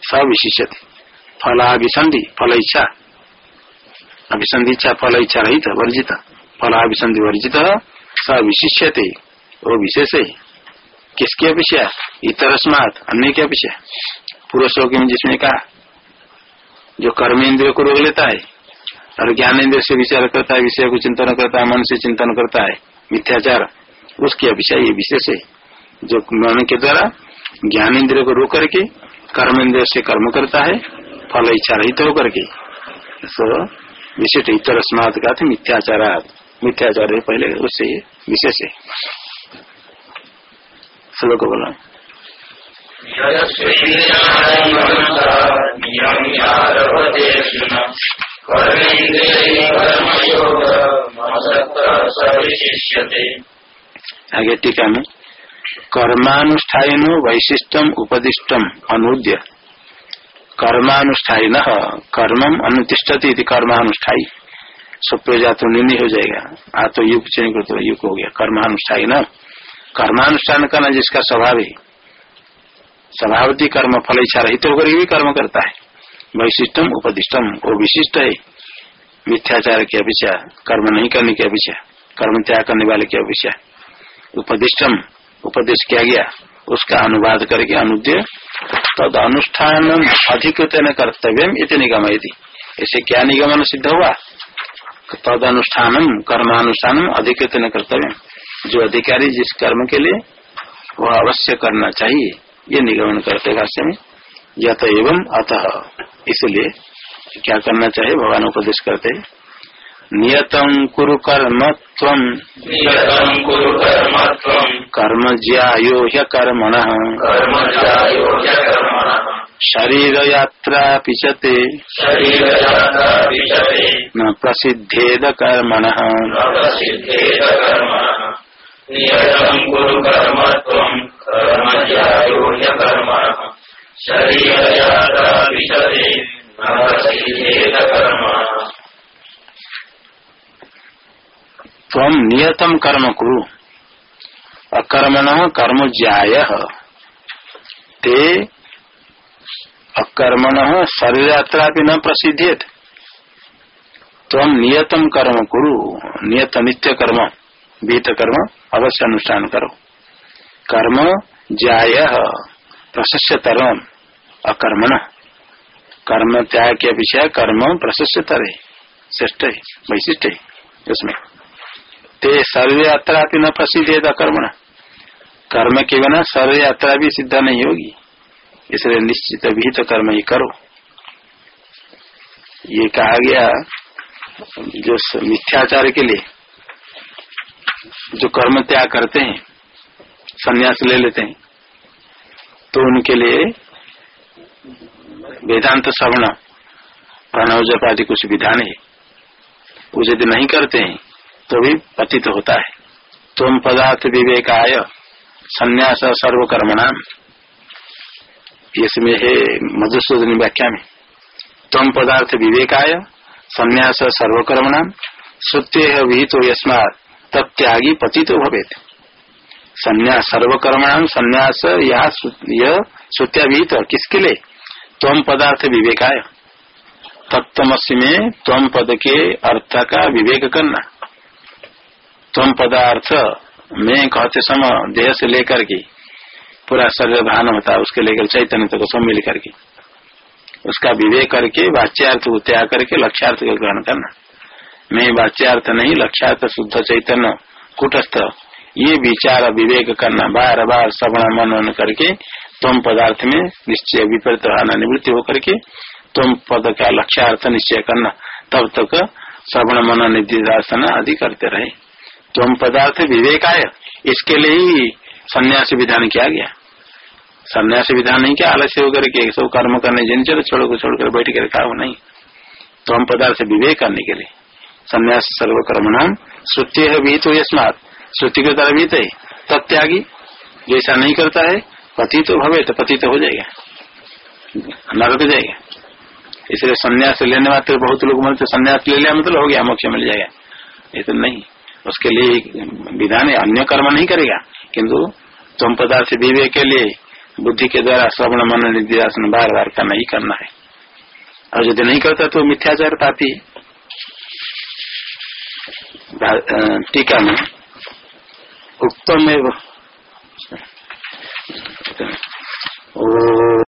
सविशिष्य फलाभिसंधि फल इच्छा अभिसंधि इच्छा फल इच्छा रहित, वर्जित। फलाभिसंधि वर्जित, सविशिष्यते। वो विशेष है। किसकी अपेक्षा? इतर स्मार्ट अन्य की अपेक्षा। श्लोक में जिसने कहा, जो कर्म इंद्रिय को रोक लेता है और ज्ञान इंद्रिय से विचार करता है, विषय को चिंतन करता है, मन से चिंतन करता है, मिथ्याचार, उसकी अपेक्षा ये विशेष है। जो मन के द्वारा ज्ञान इंद्रिय को रोक करके कर्म इंद्रिय से कर्म करता है, फल इच्छा रहित होकर के। तो विशिष्ट इतर स्मार्थ का मिथ्याचार मिथ्याचार है पहले, उससे विशेष है। श्लोक बोला। आगे टीका में कर्मानुष्ठान वैशिष्टम उपदिष्टम अनुद्य। कर्मानुष्ठान कर्मम अनुतिष्ठती कर्मानुष्ठाई स्वप्रजा तो निर्णय हो जाएगा। आ तो युग चयन कर तो युग हो गया। कर्मानुष्ठान कर्मानुष्ठान करना जिसका स्वभाव है। स्वभावती कर्म फल इच्छा रहित होकर भी कर्म करता है। वैशिष्टम उपदिष्टम, वो विशिष्ट है। मिथ्याचार की अपेक्षा, कर्म नहीं करने की अपेक्षा, कर्म त्याग करने वाले की अपेक्षा। उपदिष्टम, उपदेश किया गया, उसका अनुवाद करके अनुद्य तद अनुष्ठान अधिकृत न कर्तव्य इतनी गमयती ऐसे क्या निगमन सिद्ध हुआ? तद अनुष्ठान कर्मानुष्ठान अधिकृत न कर्तव्य जो अधिकारी जिस कर्म के लिए, वह अवश्य करना चाहिए। ये निगमन करते में, यत एवं अतः। इसलिए क्या करना चाहिए? भगवान उपदेश करते नियतं कुरु कर्म त्वं नियतं कुरु कर्म कर्म ज्यायो ह्यकर्मणः शरीर ते शरीरजाता विशते न प्रसिद्धेद कर्मणः। न प्रसिद्धेत कर्मणः नियतं कुरु कर्म त्वम् कर्मजायो ह्यकर्मणः शरीरजाता विशते न प्रसिद्धेत कर्मणः त्वं नियतं कर्म कुरु। अकर्मण कर्म ज्याय ते अकर्मण शरीर यात्रा भी न प्रसिद्धेत त्वं नियतम कर्म कुरु। नियत नित्य कर्म बीत कर्म अवश्य अनुष्ठान करो। कर्म ज्याय प्रशस्य तरम अकर्मण। कर्म त्याग के विषय कर्म प्रशस्तर है श्रेष्ठ वैशिष्ट है। उसमें ते सर्व यात्रा भी न प्रसिद्ध है कर्म के बिना सर्व यात्रा भी सिद्ध नहीं होगी। इसलिए निश्चित विहित कर्म ही करो। ये कहा गया, जो मिथ्याचार के लिए जो कर्म त्याग करते हैं, संन्यास ले लेते हैं तो उनके लिए वेदांत श्रवण, प्रणव जप आदि कुछ विधान है। वो यदि नहीं करते हैं तो भी पतित होता है। तुम पदार्थ विवेकाय, संन्यास सर्वकर्मणाम इसमें है मधुसूदन व्याख्या में। तुम पदार्थ विवेकाय, संन्यास सर्वकर्मणाम श्रुते विहित तो यस्मात तत्यागी पतितो भवे संन्यास सर्वकर्मणाम संन्यास यह यह श्रुत्या विहित, किसके लिए? तुम पदार्थ विवेकाय। तत्वमसी में त्वम पद के अर्थ का विवेक करना। त्वम पदार्थ, में कहते समय देह से लेकर के, पूरा शरीर भान होता है उसके लेकर चैतन्य तक सब मिल करके। उसका विवेक करके, वाच्यार्थ को त्याग करके, लक्ष्यार्थ को ग्रहण करना। मैं वाच्यार्थ नहीं, लक्ष्यार्थ शुद्ध चैतन्य, कुटस्थ। ये विचार विवेक करना बार बार श्रवण मनन करके तुम पदार्थ में निश्चय विपरीत भावना निवृत्ति होकर के तुम पद का लक्ष्यार्थ निश्चय करना। तब तक श्रवण मन निधिदासन आदि करते रहे। तुम पदार्थ विवेक आय इसके लिए ही संन्यास विधान किया गया। संन्यास विधान नहीं क्या, आलस्य होकर के सब कर्म करने, जिन चलो छोड़ को छोड़कर बैठ कर खाओ, नहीं। तुम पदार्थ विवेक करने के लिए। संन्यास सर्वकर्म नाम श्रुति है भी तो यस्मात। श्रुति के द्वारा बीत है तत्यागी जैसा नहीं करता है, पति तो भवे तो पति तो हो जाएगा। नरक जाएगा। इसलिए संन्यास लेने मात्र बहुत लोग बोलते संन्यास ले लिया मतलब हो गया, मोक्ष मिल जाएगा। ये तो नहीं। उसके लिए विधान अन्य कर्म नहीं करेगा। किंतु तुम पदार्थ विवेक के लिए, बुद्धि के द्वारा श्रवण, मन निधिदासन बार बार करना ही करना है। और यदि नहीं करता तो मिथ्याचार पाती टीका में उत्तम एवं